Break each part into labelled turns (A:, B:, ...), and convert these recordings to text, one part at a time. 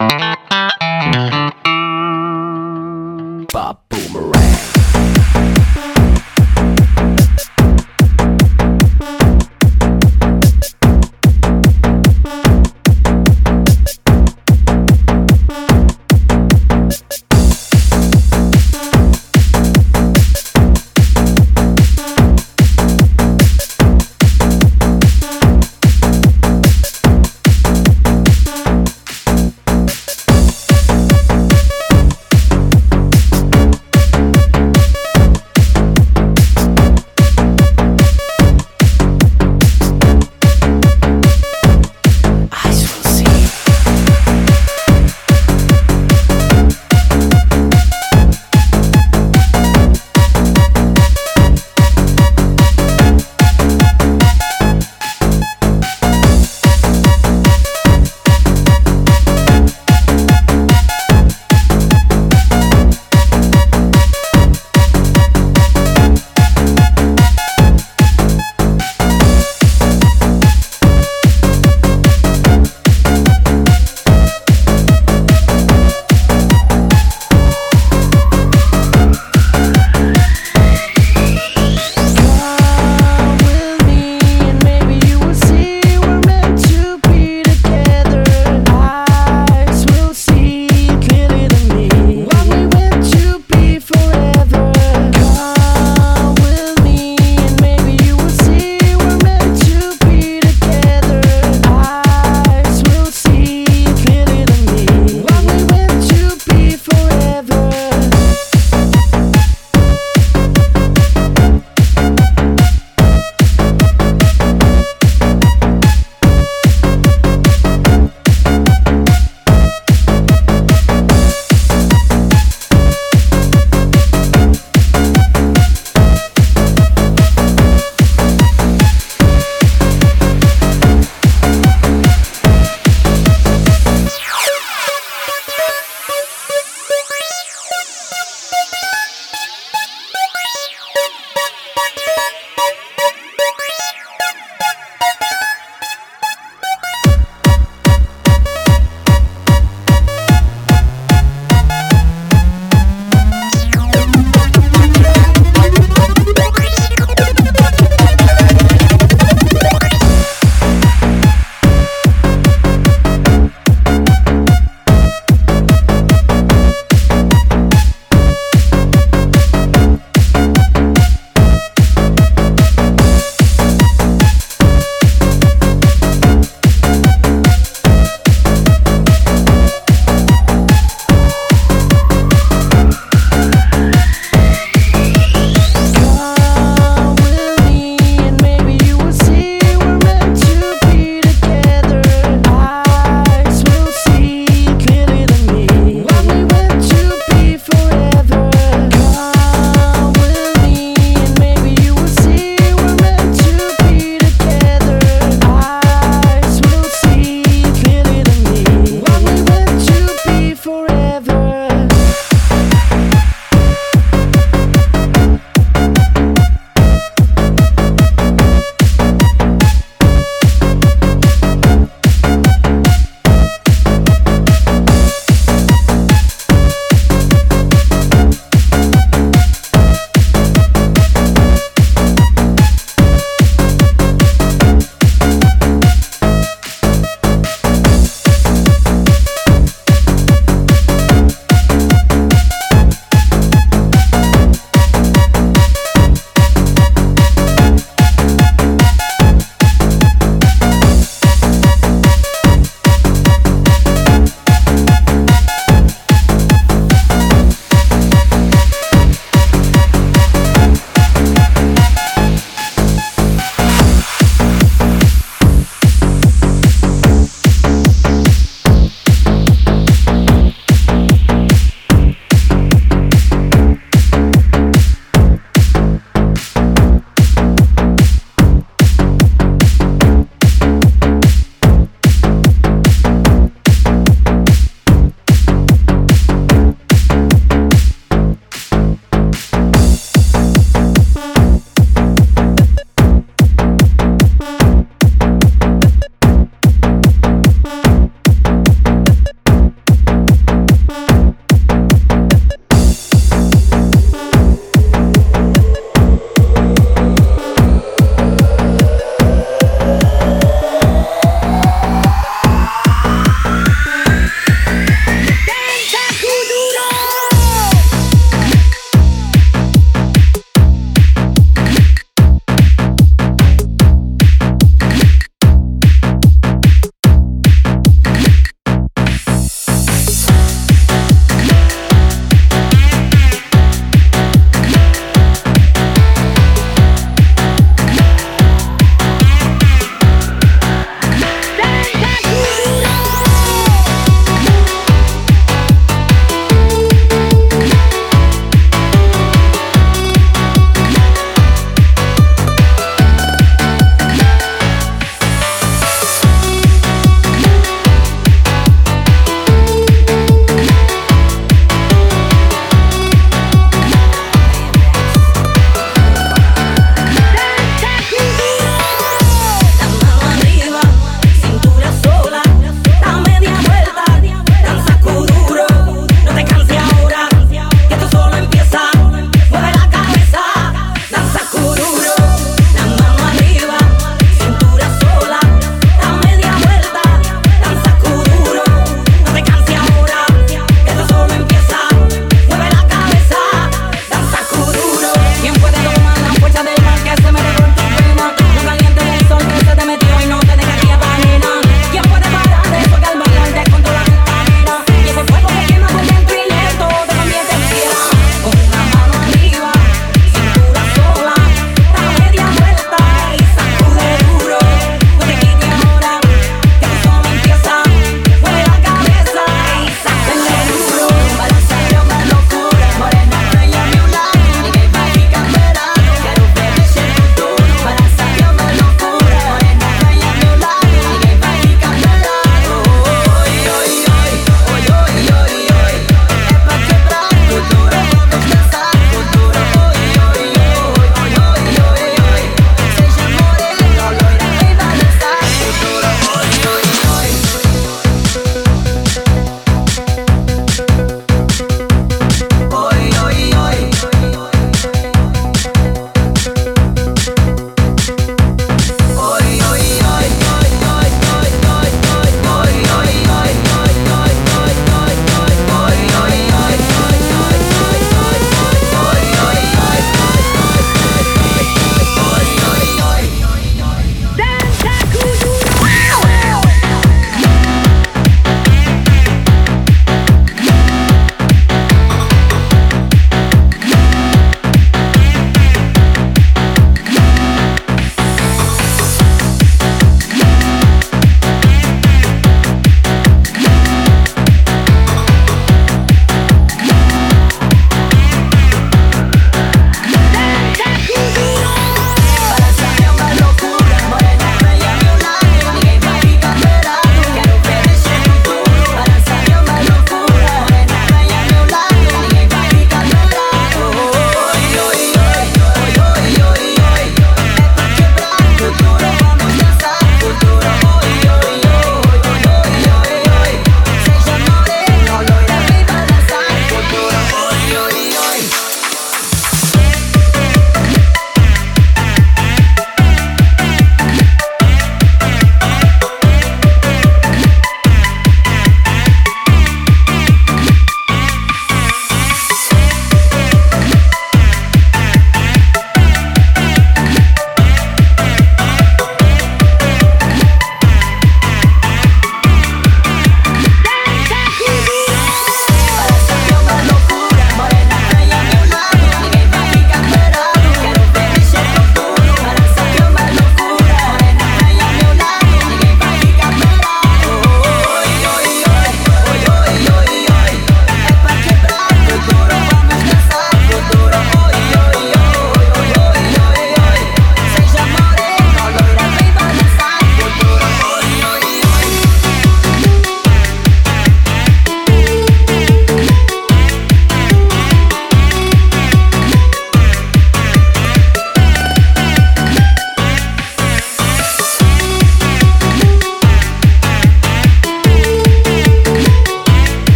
A: Mm-hmm.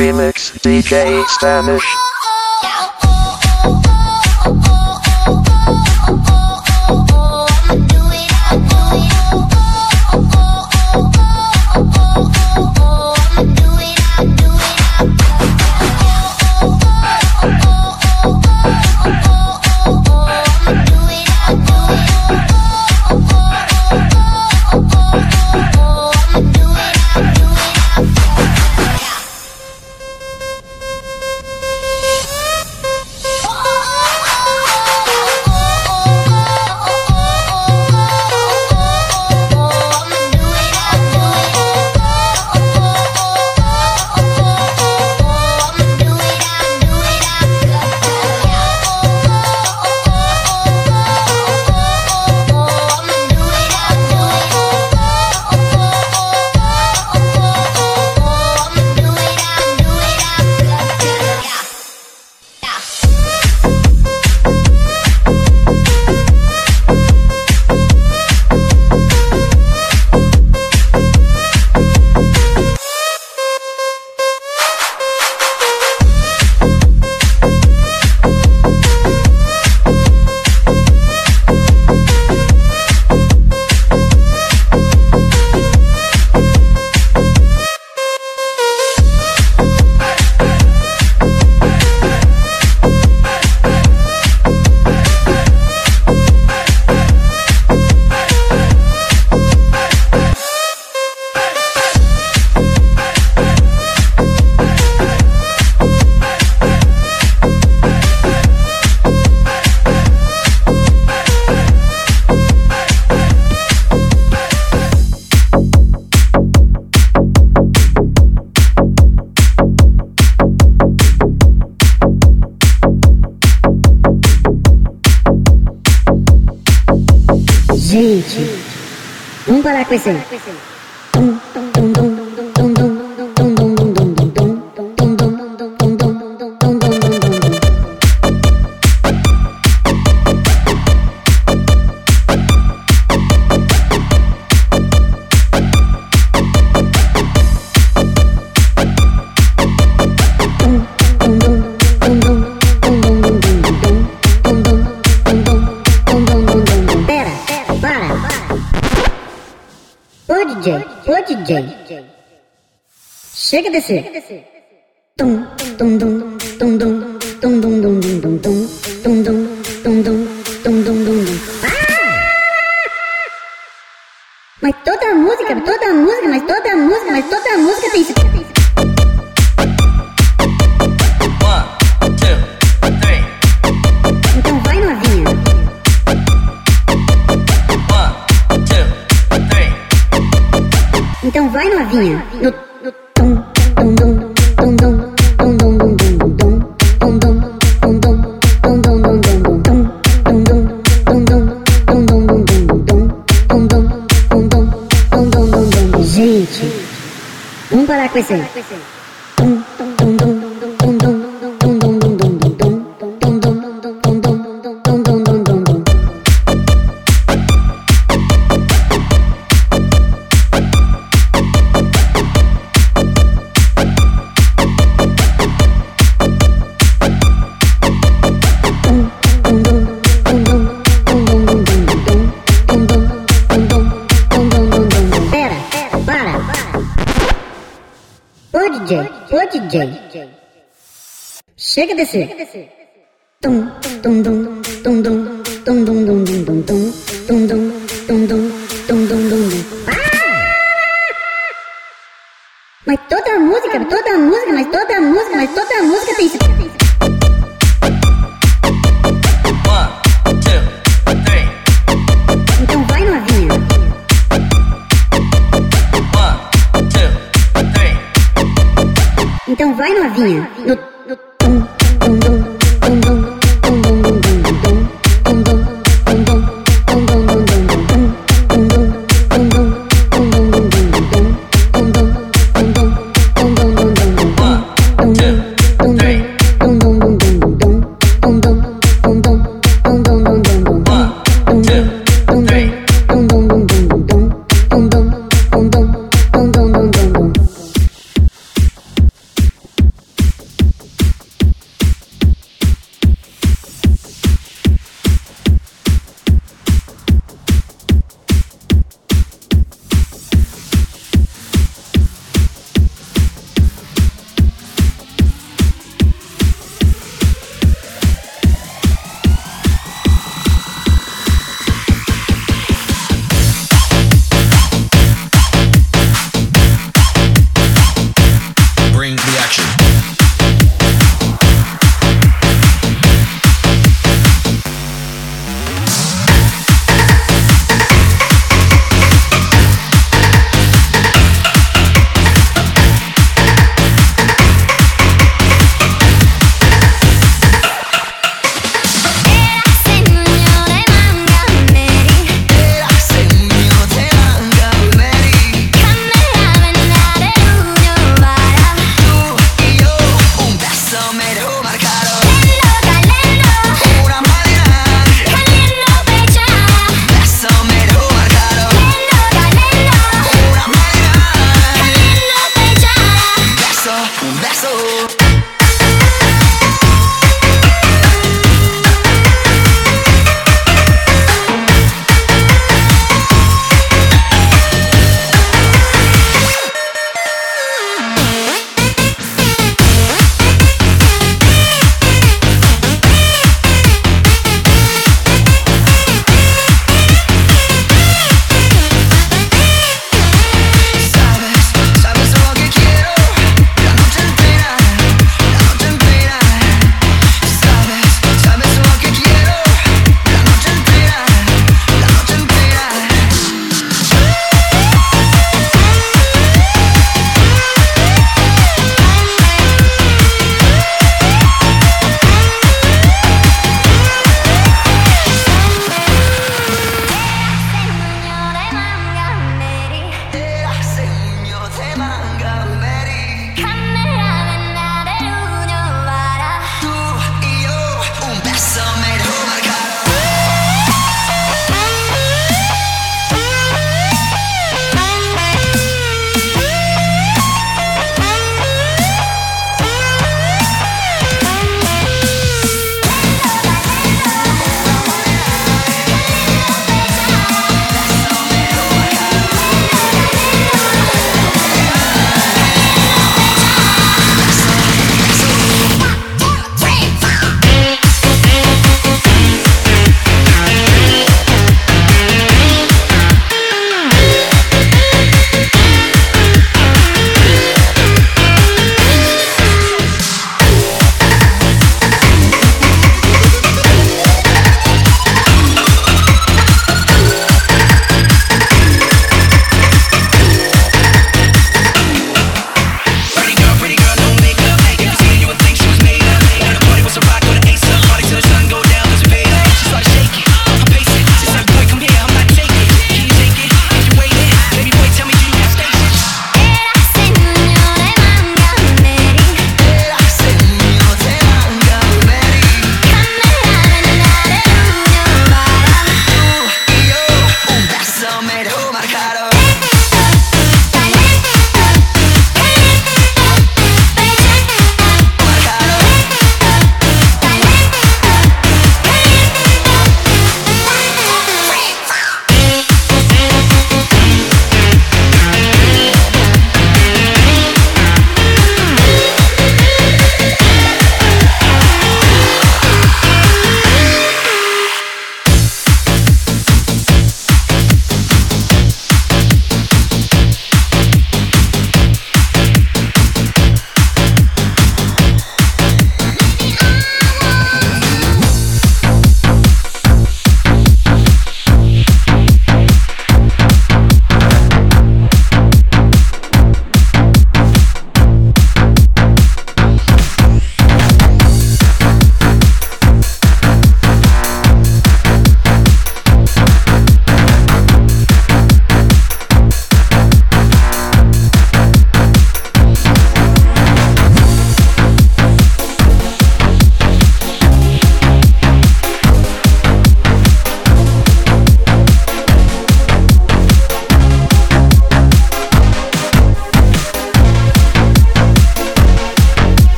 B: Remix DJ Spanish.
C: Prison. que descer. Tum, tum, tum, tum, tum, tum, tum, tum, tum, tum, tum, tum, tum, tum, tum, tum, tum, tum. Mas toda a música, toda a música, mas toda a música, mas toda a música tem
D: isso.
C: Então vai novinha, no sí. Chega desse.
E: Chega desse.